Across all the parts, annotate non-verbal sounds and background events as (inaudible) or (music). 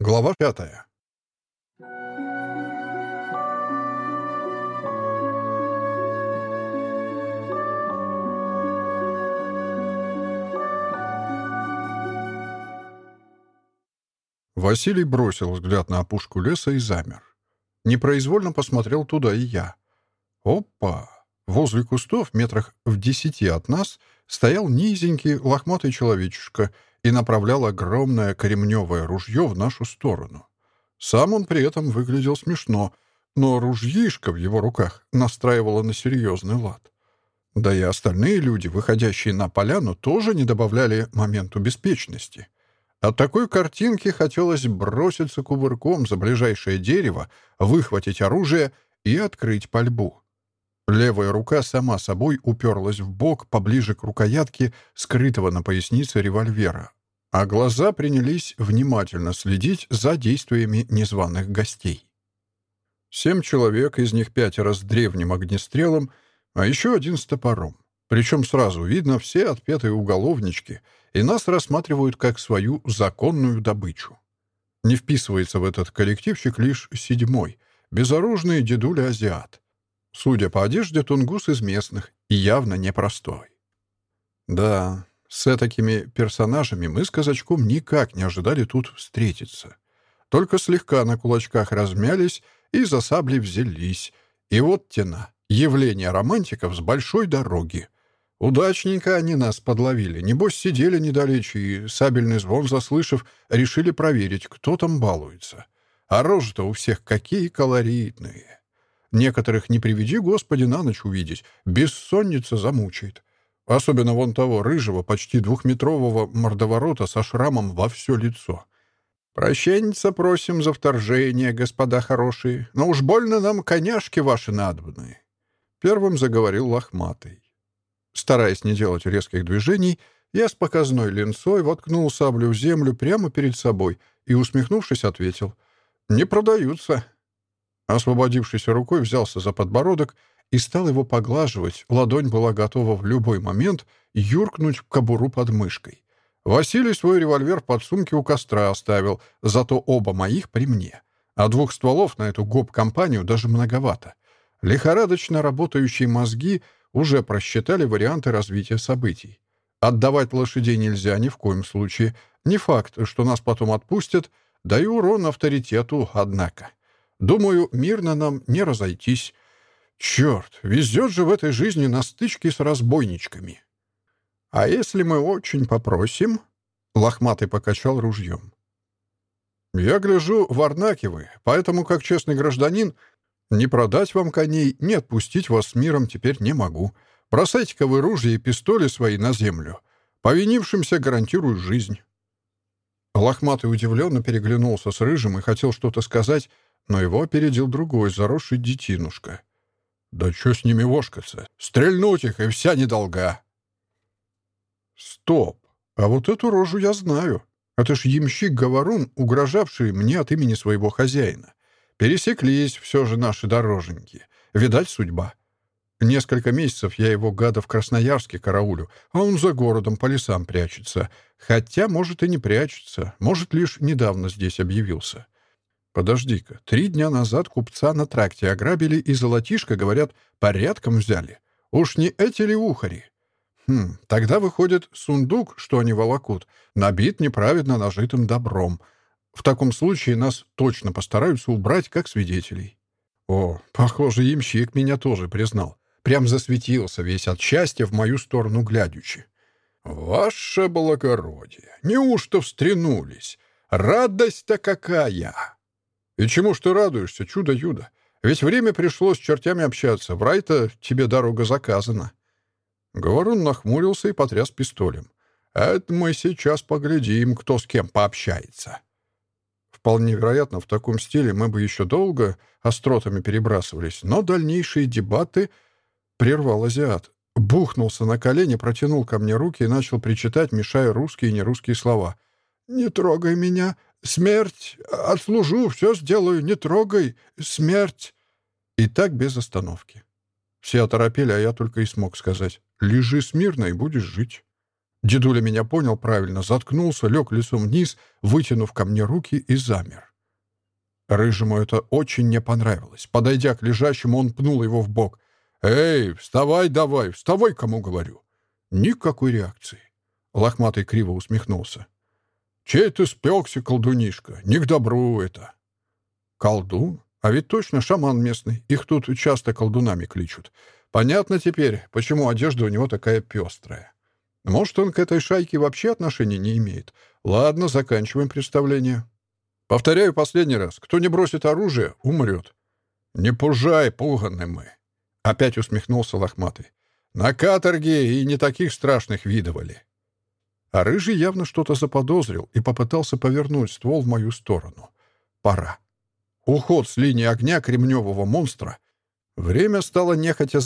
Глава пятая. Василий бросил взгляд на опушку леса и замер. Непроизвольно посмотрел туда и я. Опа! Возле кустов, метрах в десяти от нас, стоял низенький лохматый человечишка и направляла огромное кремневое ружье в нашу сторону. Сам он при этом выглядел смешно, но ружьишко в его руках настраивало на серьезный лад. Да и остальные люди, выходящие на поляну, тоже не добавляли моменту беспечности. От такой картинки хотелось броситься кувырком за ближайшее дерево, выхватить оружие и открыть пальбу. Левая рука сама собой уперлась в бок поближе к рукоятке, скрытого на пояснице револьвера, а глаза принялись внимательно следить за действиями незваных гостей. Семь человек, из них пятеро с древним огнестрелом, а еще один с топором. Причем сразу видно все отпетые уголовнички, и нас рассматривают как свою законную добычу. Не вписывается в этот коллективчик лишь седьмой, безоружный дедуля-азиат. Судя по одежде, тунгус из местных и явно непростой. Да, с такими персонажами мы с казачком никак не ожидали тут встретиться. Только слегка на кулачках размялись и за сабли взялись. И вот тена, явление романтиков с большой дороги. Удачненько они нас подловили. Небось, сидели недалече и, сабельный звон заслышав, решили Особенно вон того рыжего, почти двухметрового мордоворота со шрамом во все лицо. «Прощенница просим за вторжение, господа хорошие, но уж больно нам коняшки ваши надобны», — первым заговорил лохматый. Стараясь не делать резких движений, я с показной линцой воткнул саблю в землю прямо перед собой и, усмехнувшись, ответил «Не продаются». Освободившись рукой, взялся за подбородок — и стал его поглаживать. Ладонь была готова в любой момент юркнуть в кобуру под мышкой. Василий свой револьвер под сумки у костра оставил, зато оба моих при мне. А двух стволов на эту гоп-компанию даже многовато. Лихорадочно работающие мозги уже просчитали варианты развития событий. Отдавать лошадей нельзя ни в коем случае. Не факт, что нас потом отпустят, да и урон авторитету, однако. Думаю, мирно нам не разойтись. Черт, везет же в этой жизни на стычки с разбойничками. А если мы очень попросим?» Лохматый покачал ружьем. «Я гляжу, варнаки вы, поэтому, как честный гражданин, не продать вам коней, не отпустить вас с миром теперь не могу. Бросайте-ка вы ружья и пистоли свои на землю. Повинившимся гарантирую жизнь». Лохматый удивленно переглянулся с Рыжим и хотел что-то сказать, но его опередил другой, заросший детинушка — «Да что с ними вошкаться? Стрельнуть их, и вся недолга!» «Стоп! А вот эту рожу я знаю. Это ж ямщик-говорун, угрожавший мне от имени своего хозяина. Пересеклись все же наши дороженьки. Видать, судьба. Несколько месяцев я его гада в Красноярске караулю, а он за городом по лесам прячется. Хотя, может, и не прячется. Может, лишь недавно здесь объявился. Подожди-ка, три дня назад купца на тракте ограбили, и золотишко, говорят, порядком взяли. Уж не эти ли ухари? Хм, тогда выходит сундук, что они волокут, набит неправедно нажитым добром. В таком случае нас точно постараются убрать как свидетелей. О, похоже, имщик меня тоже признал. Прям засветился весь от счастья в мою сторону глядючи. «Ваше благородие, неужто встрянулись? Радость-то какая!» «И чему ж ты радуешься, чудо-юдо? Ведь время пришло с чертями общаться. В рай-то тебе дорога заказана». Говорун нахмурился и потряс пистолем. «Это мы сейчас поглядим, кто с кем пообщается». Вполне вероятно, в таком стиле мы бы еще долго остротами перебрасывались, но дальнейшие дебаты прервал азиат. Бухнулся на колени, протянул ко мне руки и начал причитать, мешая русские и нерусские слова. «Не трогай меня! Смерть! Отслужу, все сделаю, не трогай! Смерть!» И так без остановки. Все оторопели, а я только и смог сказать. «Лежи смирно и будешь жить». Дедуля меня понял правильно, заткнулся, лег лицом вниз, вытянув ко мне руки и замер. Рыжему это очень не понравилось. Подойдя к лежащему, он пнул его в бок. «Эй, вставай давай, вставай, кому говорю!» Никакой реакции. Лохматый криво усмехнулся. «Чей ты спекся, колдунишка? Не к добру это!» «Колдун? А ведь точно шаман местный. Их тут часто колдунами кличут. Понятно теперь, почему одежда у него такая пестрая. Может, он к этой шайке вообще отношения не имеет. Ладно, заканчиваем представление. Повторяю последний раз. Кто не бросит оружие, умрет. Не пужай, пуганы мы. Опять усмехнулся лохматый. На каторге и не таких страшных видывали. А рыжий явно что-то заподозрил и попытался повернуть ствол в мою сторону. Пора. Уход с линии огня кремневого монстра Время стало нехотя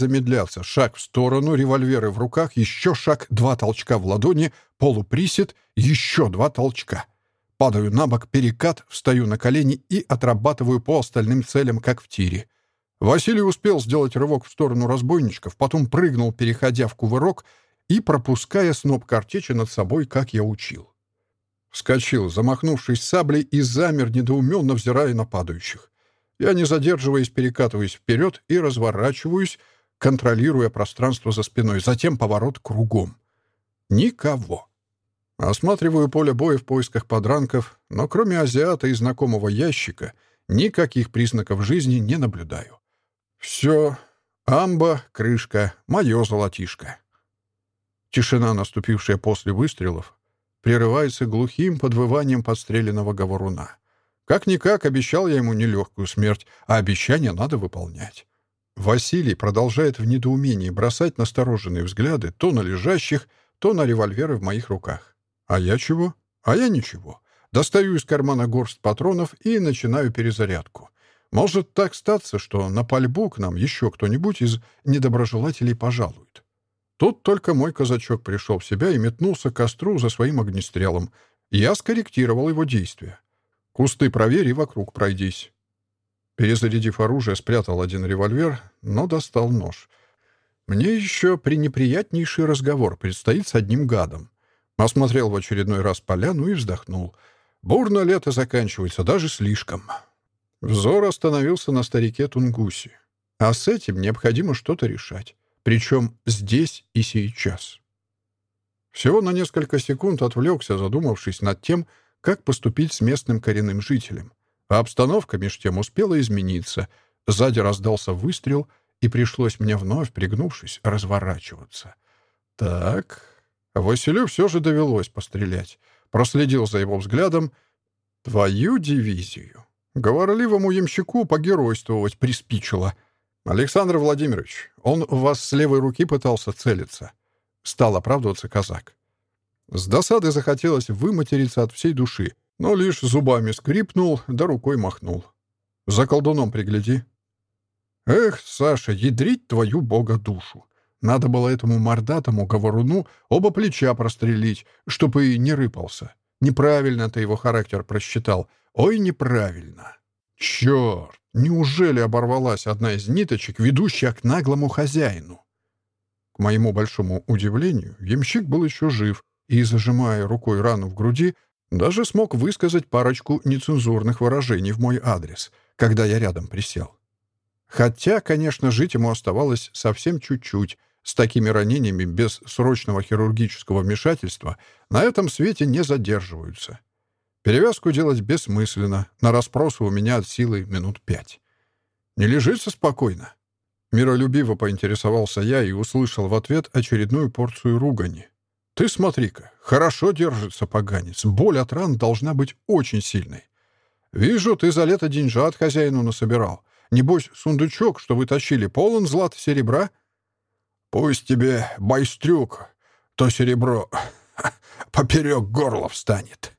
и пропуская сноп картечи над собой, как я учил. Вскочил, замахнувшись саблей, и замер, недоуменно взирая на падающих. Я, не задерживаясь, перекатываюсь вперед и разворачиваюсь, контролируя пространство за спиной, затем поворот кругом. Никого. Осматриваю поле боя в поисках подранков, но кроме азиата и знакомого ящика никаких признаков жизни не наблюдаю. Все. Амба, крышка, мое золотишко. Тишина, наступившая после выстрелов, прерывается глухим подвыванием подстреленного говоруна. Как-никак обещал я ему нелегкую смерть, а обещание надо выполнять. Василий продолжает в недоумении бросать настороженные взгляды то на лежащих, то на револьверы в моих руках. А я чего? А я ничего. Достаю из кармана горсть патронов и начинаю перезарядку. Может так статься, что на пальбу к нам еще кто-нибудь из недоброжелателей пожалует. Тут только мой казачок пришел в себя и метнулся к костру за своим огнестрелом. Я скорректировал его действия. Кусты проверь и вокруг пройдись. Перезарядив оружие, спрятал один револьвер, но достал нож. Мне еще пренеприятнейший разговор предстоит с одним гадом. Осмотрел в очередной раз поляну и вздохнул. Бурно лето заканчивается, даже слишком. Взор остановился на старике Тунгусе. А с этим необходимо что-то решать. Причем здесь и сейчас. Всего на несколько секунд отвлекся, задумавшись над тем, как поступить с местным коренным жителем. А обстановка меж тем успела измениться. Сзади раздался выстрел, и пришлось мне вновь, пригнувшись, разворачиваться. Так, Василю все же довелось пострелять. Проследил за его взглядом. «Твою дивизию!» Говорливому ямщику погеройствовать приспичило. Александр Владимирович, он у вас с левой руки пытался целиться. Стал оправдываться казак. С досады захотелось выматериться от всей души, но лишь зубами скрипнул, да рукой махнул. За колдуном пригляди. Эх, Саша, ядрить твою бога душу. Надо было этому мордатому говоруну оба плеча прострелить, чтобы и не рыпался. Неправильно ты его характер просчитал. Ой, неправильно. Черт, неужели оборвалась одна из ниточек, ведущая к наглому хозяину?» К моему большому удивлению, ямщик был еще жив, и, зажимая рукой рану в груди, даже смог высказать парочку нецензурных выражений в мой адрес, когда я рядом присел. Хотя, конечно, жить ему оставалось совсем чуть-чуть. С такими ранениями без срочного хирургического вмешательства на этом свете не задерживаются. Перевязку делать бессмысленно. На расспросы у меня от силы минут пять. Не лежится спокойно. Миролюбиво поинтересовался я и услышал в ответ очередную порцию ругани. Ты смотри-ка, хорошо держится поганец. Боль от ран должна быть очень сильной. Вижу, ты за лето деньжат хозяину насобирал. Небось, сундучок, что вы тащили, полон злата серебра? Пусть тебе, байстрюк, то серебро поперек горла встанет.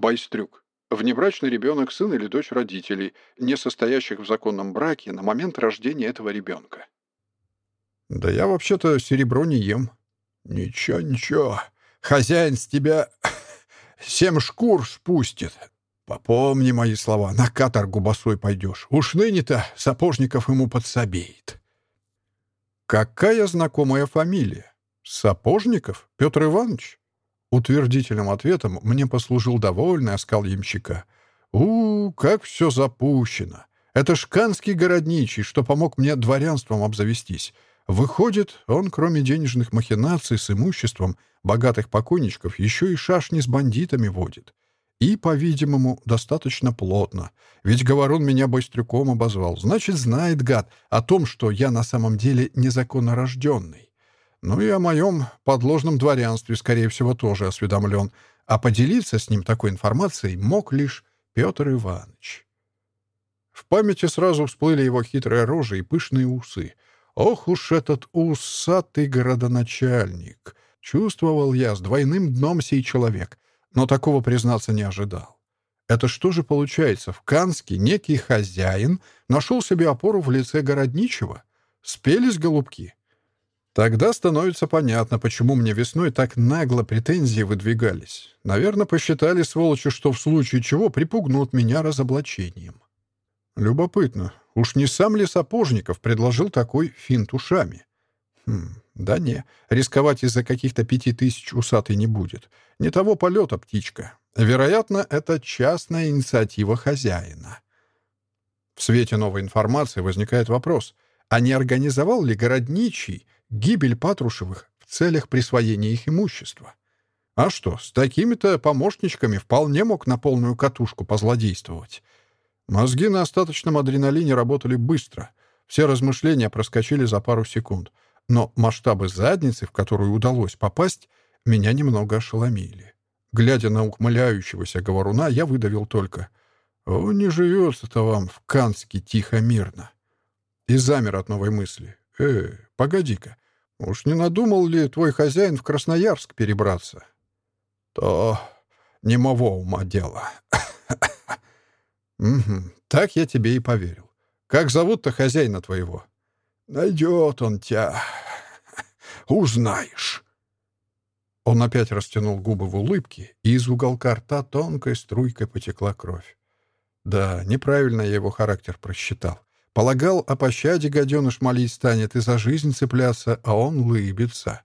Байстрюк. Внебрачный ребенок, сын или дочь родителей, не состоящих в законном браке на момент рождения этого ребенка. «Да я вообще-то серебро не ем». «Ничего, ничего. Хозяин с тебя (coughs) семь шкур спустит. Попомни мои слова, на каторгу босой пойдешь. Уж ныне-то Сапожников ему подсобеет». «Какая знакомая фамилия? Сапожников Петр Иванович?» Утвердительным ответом мне послужил довольный оскал ямщика. у, как все запущено! Это шканский городничий, что помог мне дворянством обзавестись. Выходит, он, кроме денежных махинаций с имуществом богатых покойничков, еще и шашни с бандитами водит. И, по-видимому, достаточно плотно. Ведь Говорун меня быстрюком обозвал. Значит, знает гад о том, что я на самом деле незаконно рожденный. Ну и о моем подложном дворянстве, скорее всего, тоже осведомлен. А поделиться с ним такой информацией мог лишь Петр Иванович. В памяти сразу всплыли его хитрые рожи и пышные усы. Ох уж этот усатый городоначальник! Чувствовал я с двойным дном сей человек но такого, признаться, не ожидал. Это что же получается, Тогда становится понятно, почему мне весной так нагло претензии выдвигались. Наверное, посчитали сволочи, что в случае чего припугнут меня разоблачением. Любопытно, уж не сам ли Сапожников предложил такой финт ушами? Хм, да не, рисковать из-за каких-то пяти тысяч усатый не будет. Не того полета птичка. Вероятно, это частная инициатива хозяина. В свете новой информации возникает вопрос, а не организовал ли городничий гибель Патрушевых в целях присвоения их имущества? А что, с такими-то помощничками вполне мог на полную катушку позлодействовать. Мозги на остаточном адреналине работали быстро. Все размышления проскочили за пару секунд — но масштабы задницы, в которую удалось попасть, меня немного ошеломили. Глядя на ухмыляющегося говоруна, я выдавил только «О, не живется-то вам в Канске тихо-мирно». И замер от новой мысли. «Э, погоди-ка, уж не надумал ли твой хозяин в Красноярск перебраться?» «То не моего ума дело». «Угу, так я тебе и поверил. Как зовут-то хозяина твоего?» Найдет он тебя. Узнаешь. Он опять растянул губы в улыбке, и из уголка рта тонкой струйкой потекла кровь. Да, неправильно я его характер просчитал. Полагал, о пощаде гаденыш молить станет и за жизнь цепляться, а он улыбится.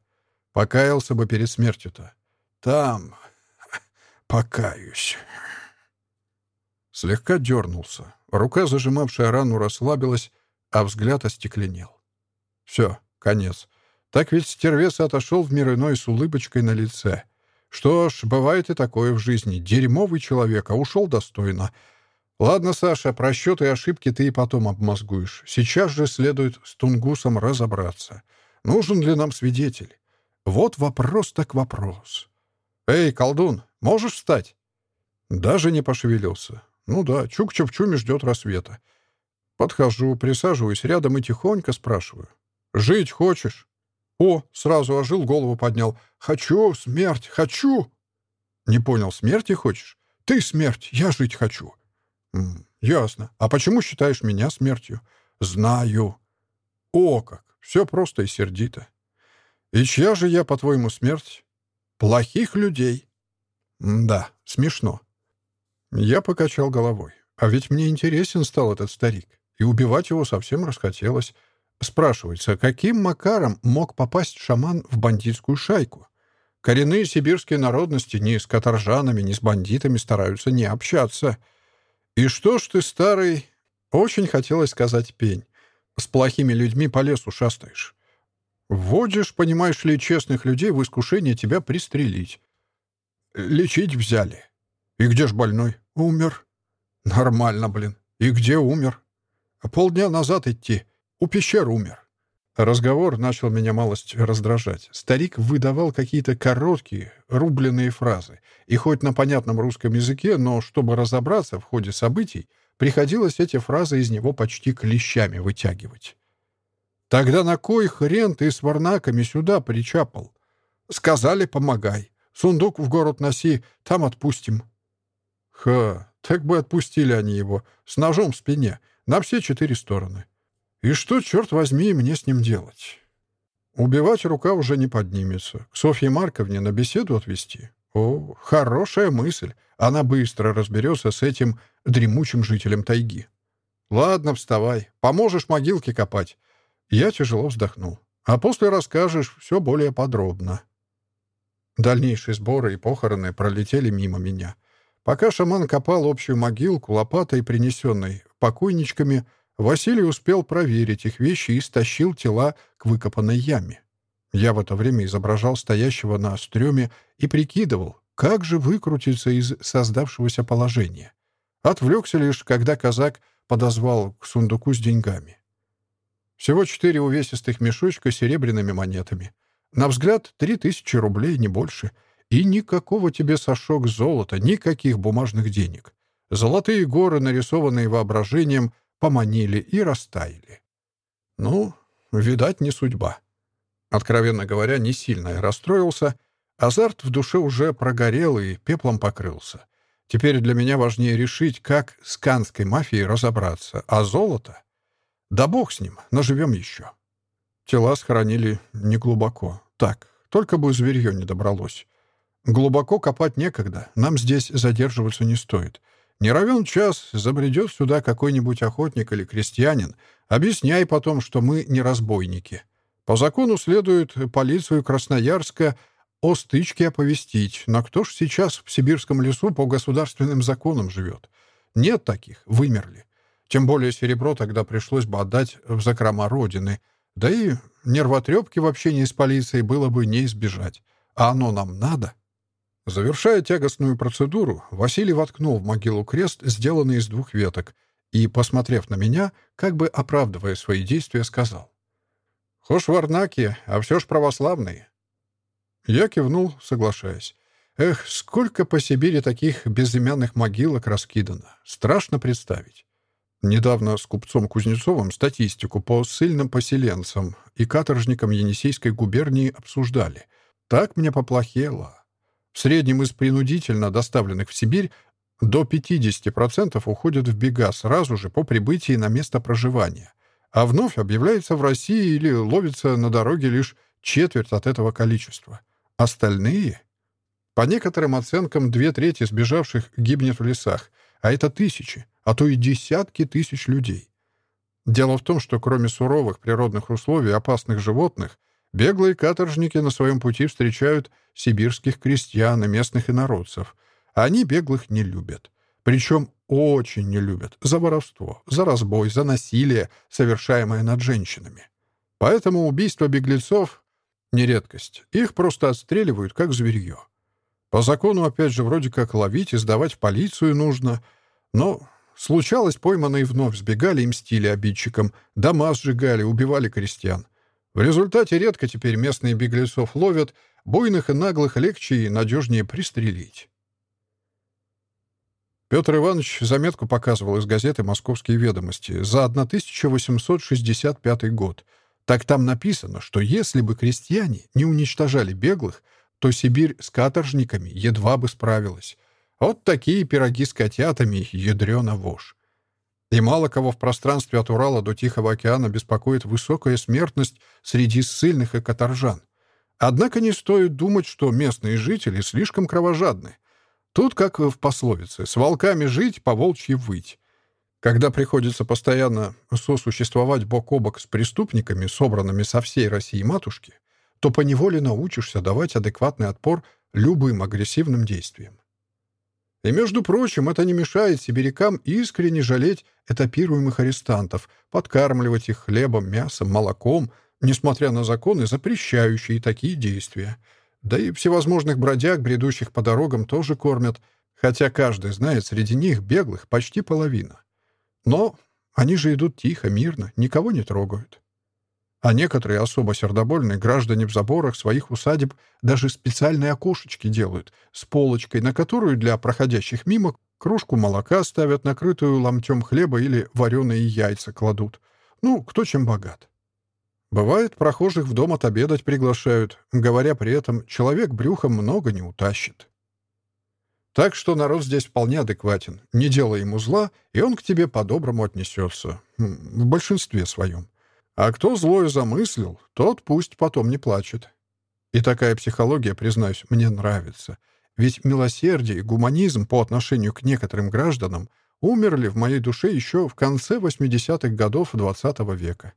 Покаялся бы перед смертью-то. Там покаюсь. Слегка дернулся. Рука, зажимавшая рану, расслабилась, а взгляд остекленел. Все, конец. Так ведь стервец отошел в мир иной с улыбочкой на лице. Что ж, бывает и такое в жизни. Дерьмовый человек, а ушел достойно. Ладно, Саша, просчеты и ошибки ты и потом обмозгуешь. Сейчас же следует с Тунгусом разобраться. Нужен ли нам свидетель? Вот вопрос так вопрос. «Эй, колдун, можешь встать?» Даже не пошевелился. Ну да, Чук-Чуп-Чуми ждет рассвета. Подхожу, присаживаюсь рядом и тихонько спрашиваю. «Жить хочешь?» «О!» — сразу ожил, голову поднял. «Хочу, смерть, хочу!» «Не понял, смерти хочешь?» «Ты смерть, я жить хочу!» М -м, «Ясно. А почему считаешь меня смертью?» «Знаю». «О как! Все просто и сердито. И чья же я, по-твоему, смерть?» «Плохих людей». М «Да, смешно». Я покачал головой. А ведь мне интересен стал этот старик и убивать его совсем расхотелось. Спрашивается, каким макаром мог попасть шаман в бандитскую шайку? Коренные сибирские народности ни с каторжанами, ни с бандитами стараются не общаться. И что ж ты, старый... Очень хотелось сказать пень. С плохими людьми по лесу шастаешь. Вводишь, понимаешь ли, честных людей в искушение тебя пристрелить. Лечить взяли. И где ж больной? Умер. Нормально, блин. И где умер? Полдня назад идти. У пещер умер. Разговор начал меня малость раздражать. Старик выдавал какие-то короткие, рубленные фразы. И хоть на понятном русском языке, но чтобы разобраться в ходе событий, приходилось эти фразы из него почти клещами вытягивать. «Тогда на кой хрен ты с варнаками сюда причапал? Сказали, помогай. Сундук в город носи, там отпустим». «Ха, так бы отпустили они его, с ножом в спине, на все четыре стороны. И что, черт возьми, мне с ним делать? Убивать рука уже не поднимется. К Софье Марковне на беседу отвезти? О, хорошая мысль. Она быстро разберется с этим дремучим жителем тайги. Ладно, вставай. Поможешь могилки копать. Я тяжело вздохнул. А после расскажешь все более подробно. Дальнейшие сборы и похороны пролетели мимо меня. Пока шаман копал общую могилку лопатой, принесенной покойничками, Василий успел проверить их вещи и стащил тела к выкопанной яме. Я в это время изображал стоящего на стреме и прикидывал, как же выкрутиться из создавшегося положения. Отвлекся лишь, когда казак подозвал к сундуку с деньгами. Всего четыре увесистых мешочка с серебряными монетами. На взгляд, три тысячи рублей, не больше. И никакого тебе сошок золота, никаких бумажных денег. Золотые горы, нарисованные воображением, поманили и растаяли. Ну, видать, не судьба. Откровенно говоря, не сильно я расстроился. Азарт в душе уже прогорел и пеплом покрылся. Теперь для меня важнее решить, как с канской мафией разобраться. А золото? Да бог с ним, наживем еще. Тела схоронили неглубоко. Так, только бы зверье не добралось. Глубоко копать некогда, нам здесь задерживаться не стоит. Не равен час, забредет сюда какой-нибудь охотник или крестьянин, объясняй потом, что мы не разбойники. По закону следует полицию Красноярска о стычке оповестить. Но кто ж сейчас в сибирском лесу по государственным законам живет? Нет таких, вымерли. Тем более серебро тогда пришлось бы отдать в закрома Родины. Да и нервотрепки в общении с полицией было бы не избежать. А оно нам надо? Завершая тягостную процедуру, Василий воткнул в могилу крест, сделанный из двух веток, и, посмотрев на меня, как бы оправдывая свои действия, сказал. Хошь варнаки, а все ж православные. Я кивнул, соглашаясь. Эх, сколько по Сибири таких безымянных могилок раскидано. Страшно представить. Недавно с купцом Кузнецовым статистику по ссыльным поселенцам и каторжникам Енисейской губернии обсуждали. Так мне поплохело. В среднем из принудительно доставленных в Сибирь до 50% уходят в бега сразу же по прибытии на место проживания а вновь объявляется в России или Беглые каторжники на своем пути встречают сибирских крестьян и местных инородцев. Они беглых не любят. Причем очень не любят за воровство, за разбой, за насилие, совершаемое над женщинами. Поэтому убийство беглецов — не редкость. Их просто отстреливают, как зверье. По закону, опять же, вроде как ловить и сдавать в полицию нужно. Но случалось, пойманные вновь сбегали и мстили обидчикам, дома сжигали, убивали крестьян. В результате редко теперь местные беглецов ловят, буйных и наглых легче и надежнее пристрелить. Петр Иванович заметку показывал из газеты «Московские ведомости» за 1865 год. Так там написано, что если бы крестьяне не уничтожали беглых, то Сибирь с каторжниками едва бы справилась. Вот такие пироги с котятами, ядрёна вошь. И мало кого в пространстве от Урала до Тихого океана беспокоит высокая смертность среди ссыльных и каторжан. Однако не стоит думать, что местные жители слишком кровожадны. Тут, как в пословице, с волками жить, по волчьи выть. Когда приходится постоянно сосуществовать бок о бок с преступниками, собранными со всей России матушки, то поневоле научишься давать адекватный отпор любым агрессивным действиям. И, между прочим, это не мешает сибирякам искренне жалеть этапируемых арестантов, подкармливать их хлебом, мясом, молоком, несмотря на законы, запрещающие такие действия — да и всевозможных бродяг, бредущих по дорогам, тоже кормят, хотя каждый знает, среди них беглых почти половина. Но они же идут тихо, мирно, никого не трогают. А некоторые особо сердобольные граждане в заборах своих усадеб даже специальные окошечки делают с полочкой, на которую для проходящих мимо кружку молока ставят, накрытую ломтем хлеба или вареные яйца кладут. Ну, кто чем богат. Бывает, прохожих в дом отобедать приглашают, говоря при этом, человек брюхом много не утащит. Так что народ здесь вполне адекватен. Не делай ему зла, и он к тебе по-доброму отнесется. В большинстве своем. А кто злое замыслил, тот пусть потом не плачет. И такая психология, признаюсь, мне нравится. Ведь милосердие и гуманизм по отношению к некоторым гражданам умерли в моей душе еще в конце 80-х годов XX -го века.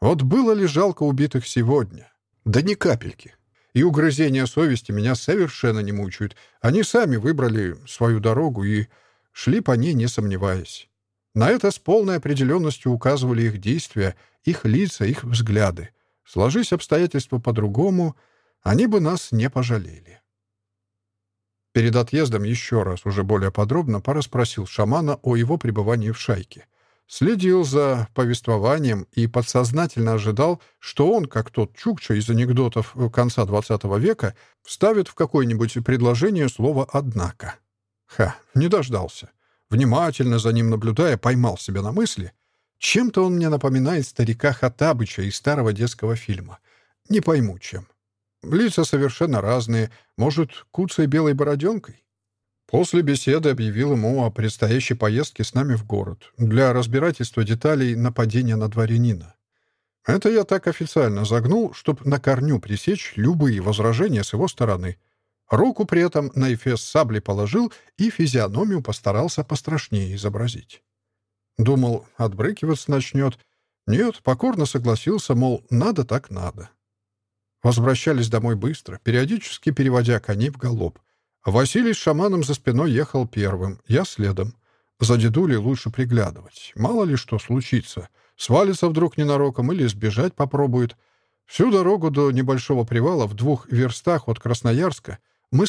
Вот было ли жалко убитых сегодня? Да ни капельки. И угрызения совести меня совершенно не мучают. Они сами выбрали свою дорогу и шли по ней, не сомневаясь. На это с полной определенностью указывали их действия, их лица, их взгляды. Сложись обстоятельства по-другому, они бы нас не пожалели. Перед отъездом еще раз, уже более подробно, пара спросил шамана о его пребывании в шайке. Следил за повествованием и подсознательно ожидал, что он, как тот Чукча из анекдотов э, конца XX века, вставит в какое-нибудь предложение слово «однако». Ха, не дождался. Внимательно за ним наблюдая, поймал себя на мысли — Чем-то он мне напоминает старика Хатабыча из старого детского фильма. Не пойму, чем. Лица совершенно разные. Может, куцей белой бороденкой? После беседы объявил ему о предстоящей поездке с нами в город для разбирательства деталей нападения на дворянина. Это я так официально загнул, чтобы на корню пресечь любые возражения с его стороны — Руку при этом на эфес сабли положил и физиономию постарался пострашнее изобразить. Думал, отбрыкиваться начнет. Нет, покорно согласился, мол, надо так надо. Возвращались домой быстро, периодически переводя коней в галоп. Василий с шаманом за спиной ехал первым, я следом. За дедулей лучше приглядывать. Мало ли что случится. Свалится вдруг ненароком или сбежать попробует. Всю дорогу до небольшого привала в двух верстах от Красноярска — мы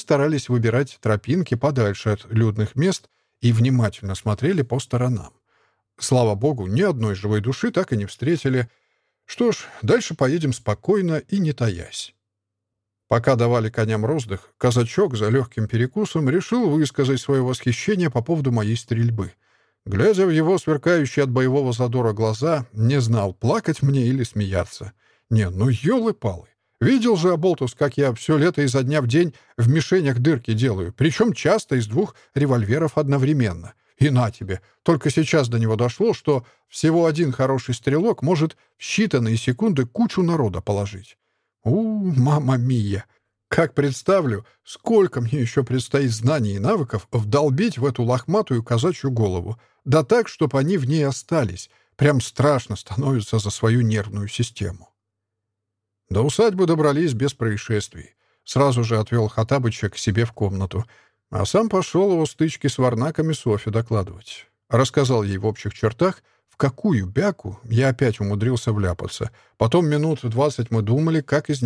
старались выбирать тропинки подальше от людных мест и внимательно смотрели по сторонам. Слава богу, ни одной живой души так и не встретили. Что ж, дальше поедем спокойно и не таясь. Пока давали коням роздых, казачок за легким перекусом решил высказать свое восхищение по поводу моей стрельбы. Глядя в его сверкающие от боевого задора глаза, не знал, плакать мне или смеяться. Не, ну елы-палы. Видел же, Аболтус, как я все лето изо дня в день в мишенях дырки делаю, причем часто из двух револьверов одновременно. И на тебе. Только сейчас до него дошло, что всего один хороший стрелок может в считанные секунды кучу народа положить. У, мама мия! Как представлю, сколько мне еще предстоит знаний и навыков вдолбить в эту лохматую казачью голову. Да так, чтобы они в ней остались. Прям страшно становится за свою нервную систему. До усадьбы добрались без происшествий. Сразу же отвел Хатабыча к себе в комнату, а сам пошел о стычке с варнаками Софи докладывать. Рассказал ей в общих чертах, в какую бяку я опять умудрился вляпаться. Потом минут двадцать мы думали, как из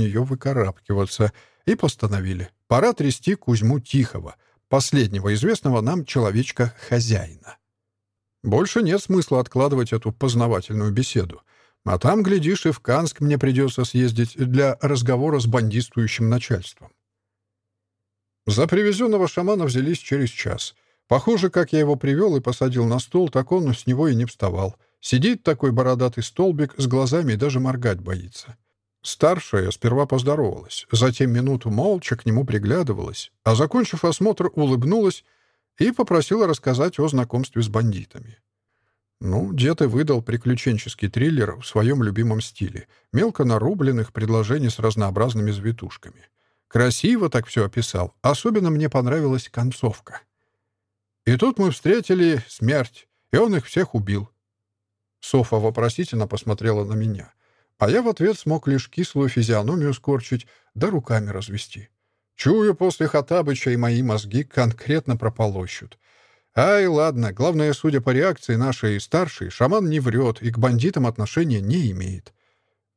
нее выкарабкиваться, и постановили. Пора трясти Кузьму Тихого, последнего известного нам человечка-хозяина. Больше нет смысла откладывать эту познавательную беседу. А там, глядишь, и в Канск мне придется съездить для разговора с бандитствующим начальством. За привезенного шамана взялись через час. Похоже, как я его привел и посадил на стол, так он с него и не вставал. Сидит такой бородатый столбик с глазами и даже моргать боится. Старшая сперва поздоровалась, затем минуту молча к нему Красиво так все описал. Особенно мне понравилась концовка. И тут мы встретили смерть, и он их всех убил. Софа вопросительно посмотрела на меня. А я в ответ смог лишь кислую физиономию скорчить, да руками развести. Чую, после Хатабыча и мои мозги конкретно прополощут. Ай, ладно, главное, судя по реакции нашей старшей, шаман не врет и к бандитам отношения не имеет.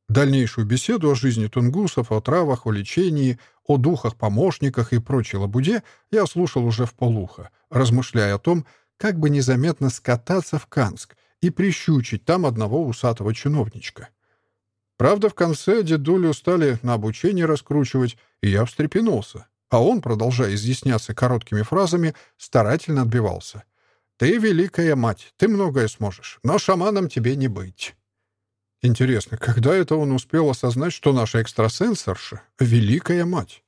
Дальнейшую беседу о жизни тунгусов, о травах, о лечении, о духах-помощниках и прочей лабуде я слушал уже в полухо, размышляя о том, как бы незаметно скататься в Канск и прищучить там одного усатого чиновничка. Правда, в конце дедулю стали на обучение раскручивать, и я встрепенулся. А он, продолжая изъясняться короткими фразами, старательно отбивался. «Ты великая мать, ты многое сможешь, но шаманом тебе не быть». Интересно, когда это он успел осознать, что наша экстрасенсорша — великая мать?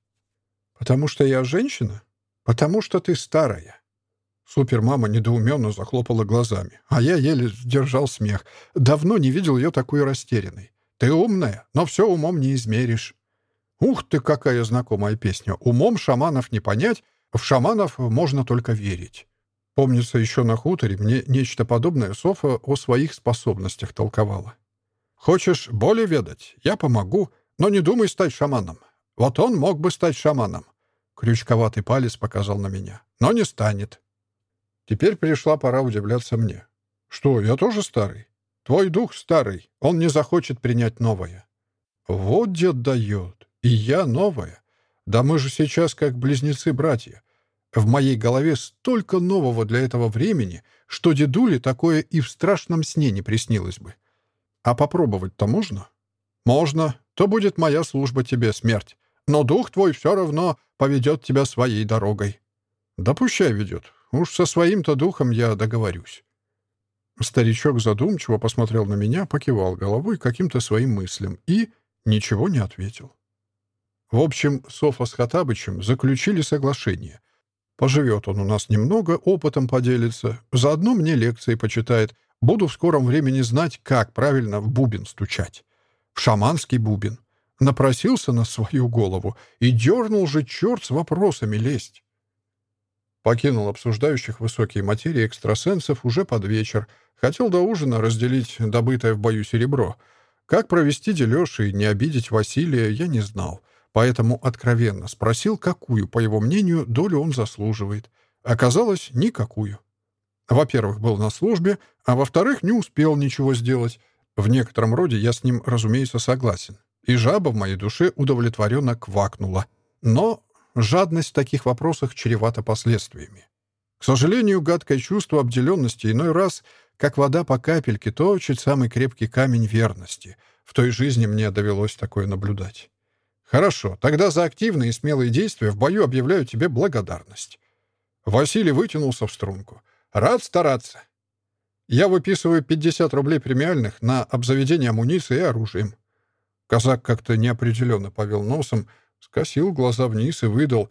«Потому что я женщина? Потому что ты старая». Супермама недоуменно захлопала глазами, а я еле сдержал смех. Давно не видел ее такой растерянной. «Ты умная, но все умом не измеришь». Ух ты, какая знакомая песня. Умом шаманов не понять, в шаманов можно только верить. Помнится, еще на хуторе мне нечто подобное Софа о своих способностях толковала. Хочешь более ведать? Я помогу, но не думай стать шаманом. Вот он мог бы стать шаманом. Крючковатый палец показал на меня. Но не станет. Теперь пришла пора удивляться мне. Что, я тоже старый? Твой дух старый, он не захочет принять новое. Вот дед дает. И я новая. Да мы же сейчас как близнецы-братья. В моей голове столько нового для этого времени, что дедуле такое и в страшном сне не приснилось бы. А попробовать-то можно? Можно. То будет моя служба тебе, смерть. Но дух твой все равно поведет тебя своей дорогой. Да пущай ведет. Уж со своим-то духом я договорюсь. Старичок задумчиво посмотрел на меня, покивал головой каким-то своим мыслям и ничего не ответил. В общем, Софа с Хатабычем заключили соглашение. Поживет он у нас немного, опытом поделится, заодно мне лекции почитает. Буду в скором времени знать, как правильно в бубен стучать. В шаманский бубен. Напросился на свою голову и дернул же черт с вопросами лезть. Покинул обсуждающих высокие материи экстрасенсов уже под вечер. Хотел до ужина разделить добытое в бою серебро. Как провести дележ и не обидеть Василия, я не знал. Поэтому откровенно спросил, какую, по его Во-первых, был на службе, а во-вторых, не успел ничего сделать. В некотором роде я с ним, разумеется, согласен. И жаба в моей душе удовлетворенно квакнула. Но жадность в таких вопросах чревата последствиями. К сожалению, гадкое чувство обделенности иной раз, как вода по капельке, точит самый крепкий камень верности. В той жизни мне довелось такое наблюдать. Хорошо, тогда за активные и смелые действия в бою объявляю тебе благодарность. Василий вытянулся в струнку — Рад стараться. Я выписываю 50 рублей премиальных на обзаведение амуницией и оружием. Казак как-то неопределенно повел носом, скосил глаза вниз и выдал.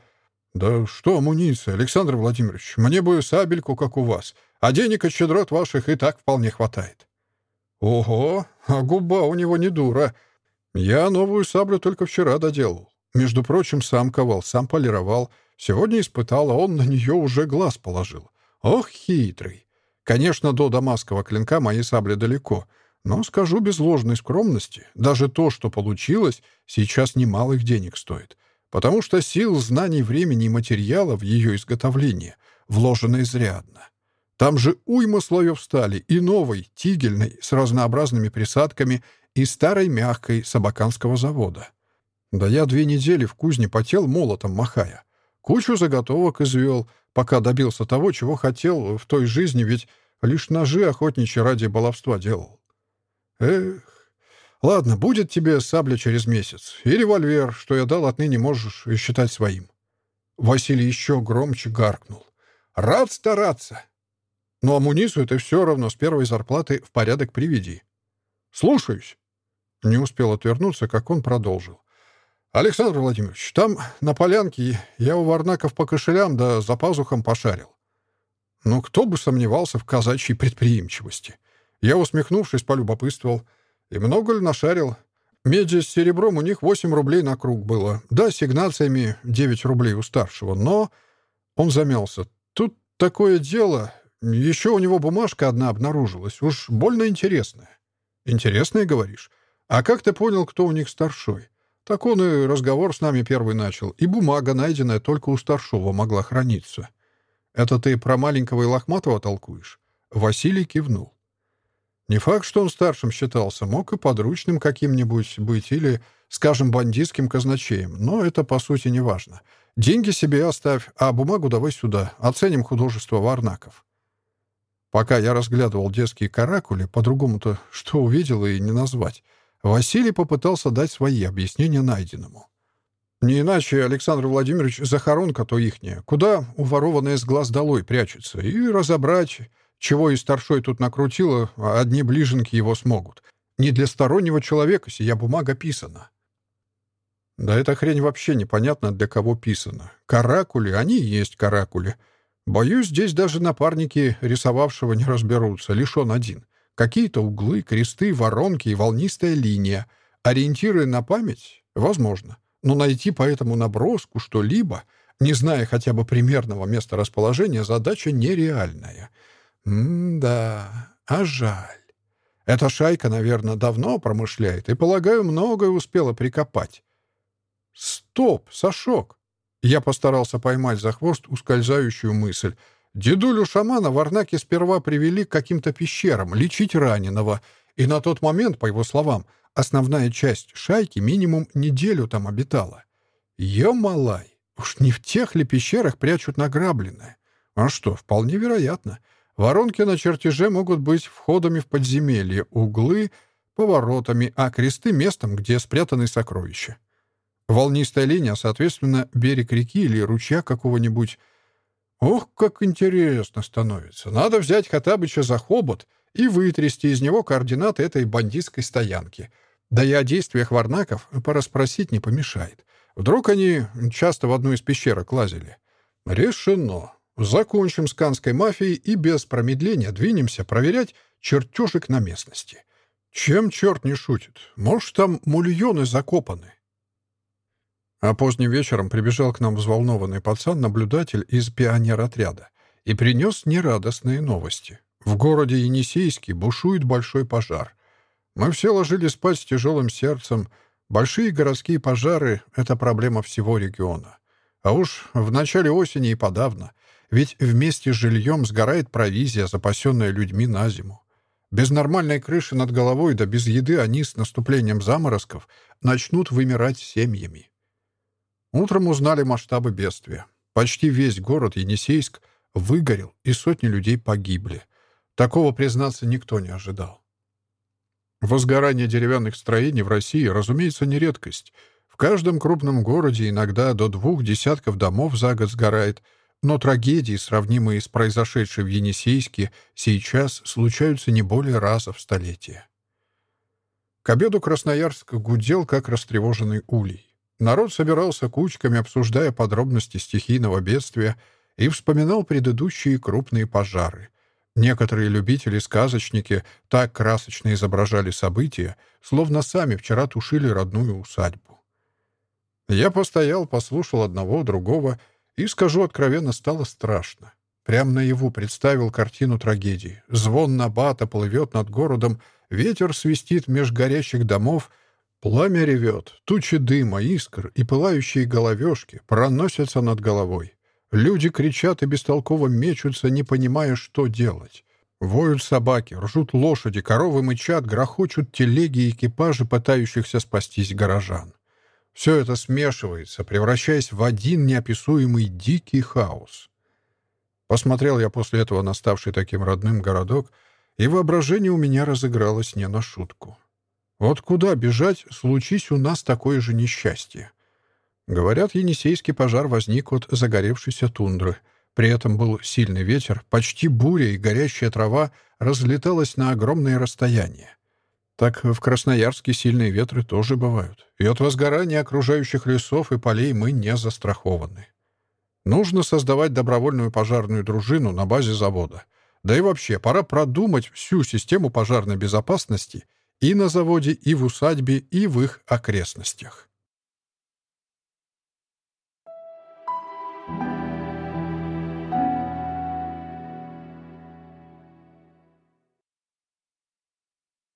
«Да что амуниция, Александр Владимирович, мне бы сабельку, как у вас, а денег и щедрот ваших и так вполне хватает». «Ого, а губа у него не дура. Я новую саблю только вчера доделал. Между прочим, сам ковал, «Ох, хитрый! Конечно, до Дамасского клинка мои сабли далеко, но скажу без ложной скромности, даже то, что получилось, сейчас немалых денег стоит, потому что сил, знаний, времени и материала в ее изготовлении вложено изрядно. Там же уйма слоев стали и новой, тигельной, с разнообразными присадками и старой мягкой собаканского завода. Да я две недели в кузне потел молотом махая, кучу заготовок извел — пока добился того, чего хотел в той жизни, ведь лишь ножи охотничьи ради баловства делал. Эх, ладно, будет тебе сабля через месяц. И револьвер, что я дал, отныне можешь считать своим. Василий еще громче гаркнул. Рад стараться. Но амуницию ты все Александр Владимирович, там, на полянке, я у Варнаков по кошелям да за пазухом пошарил. Но ну, кто бы сомневался в казачьей предприимчивости. Я, усмехнувшись, полюбопытствовал. И много ли нашарил? Меди с серебром у них 8 рублей на круг было. Да, сигнациями 9 рублей у старшего, но... Он замялся. Тут такое дело... Еще у него бумажка одна обнаружилась. Уж больно интересная. Интересная, говоришь? А как ты понял, кто у них старшой? Так он и разговор с нами первый начал, и бумага, найденная только у старшего, могла храниться. Это ты про маленького и лохматого толкуешь?» Василий кивнул. Не факт, что он старшим считался, мог и подручным каким-нибудь быть или, скажем, бандитским казначеем, но это, по сути, не важно. Деньги себе оставь, а бумагу давай сюда, оценим художество Варнаков. Пока я разглядывал детские каракули, по-другому-то что увидел и не назвать, Василий попытался дать свои объяснения найденному. Не иначе, Александр Владимирович, захоронка то ихняя, куда уворованное с глаз долой прячется, и разобрать, чего и старшой тут накрутило, а одни ближенки его смогут. Не для стороннего человека сия бумага писана. Да эта хрень вообще непонятно, для кого писана. Каракули, они и есть каракули. Боюсь, здесь даже напарники рисовавшего не разберутся, лишь он один. какие-то углы, кресты, воронки и волнистая линия, ориентируя на память? Возможно. Но найти по этому наброску что-либо, не зная хотя бы примерного места расположения, задача нереальная. М-да, а жаль. Эта шайка, наверное, давно промышляет и, полагаю, многое успела прикопать. «Стоп, Сашок!» Я постарался поймать за хвост ускользающую мысль — Дедулю-шамана в Арнаке сперва привели к каким-то пещерам лечить раненого, и на тот момент, по его словам, основная часть шайки минимум неделю там обитала. Ё-малай, уж не в тех ли пещерах прячут награбленное? А что, вполне вероятно. Воронки на чертеже могут быть входами в подземелье, углы — поворотами, а кресты — местом, где спрятаны сокровища. Волнистая линия, соответственно, берег реки или ручья какого-нибудь. Ох, как интересно становится. Надо взять Хатабыча за хобот и вытрясти из него координаты этой бандитской стоянки. Да и о действиях варнаков порасспросить не помешает. Вдруг они часто в одну из пещерок лазили. Решено. Закончим с канской мафией и без промедления двинемся проверять чертежик на местности. Чем черт не шутит? Может, там мульоны закопаны? А поздним вечером прибежал к нам взволнованный пацан-наблюдатель из пионер-отряда и принес нерадостные новости. В городе Енисейске бушует большой пожар. Мы все ложились спать с тяжелым сердцем. Большие городские пожары — это проблема всего региона. А уж в начале осени и подавно. Ведь вместе с жильем сгорает провизия, запасенная людьми на зиму. Без нормальной крыши над головой да без еды они с наступлением заморозков начнут вымирать семьями. Утром узнали масштабы бедствия. Почти весь город Енисейск выгорел, и сотни людей погибли. Такого, признаться, никто не ожидал. Возгорание деревянных строений в России, разумеется, не редкость. В каждом крупном городе иногда до двух десятков домов за год сгорает, но трагедии, сравнимые с произошедшей в Енисейске, сейчас случаются не более раза в столетие. К обеду Красноярск гудел, как растревоженный улей. Народ собирался кучками, обсуждая подробности стихийного бедствия, и вспоминал предыдущие крупные пожары. Некоторые любители-сказочники так красочно изображали события, словно сами вчера тушили родную усадьбу. Я постоял, послушал одного, другого, и, скажу откровенно, стало страшно. Прям наяву представил картину трагедии. Звон набата плывет над городом, ветер свистит меж горящих домов — Пламя ревет, тучи дыма, искр и пылающие головешки проносятся над головой. Люди кричат и бестолково мечутся, не понимая, что делать. Воют собаки, ржут лошади, коровы мычат, грохочут телеги и экипажи, пытающихся спастись горожан. Все это смешивается, превращаясь в один неописуемый дикий хаос. Посмотрел я после этого на ставший таким родным городок, и воображение у меня разыгралось не на шутку. Вот куда бежать случись у нас такое же несчастье. Говорят, Енисейский пожар возник от загоревшейся тундры. При этом был сильный ветер, почти буря и горящая трава разлеталась на огромные расстояния. Так в Красноярске сильные ветры тоже бывают. И от возгорания окружающих лесов и полей мы не застрахованы. Нужно создавать добровольную пожарную дружину на базе завода. Да и вообще, пора продумать всю систему пожарной безопасности и на заводе, и в усадьбе, и в их окрестностях.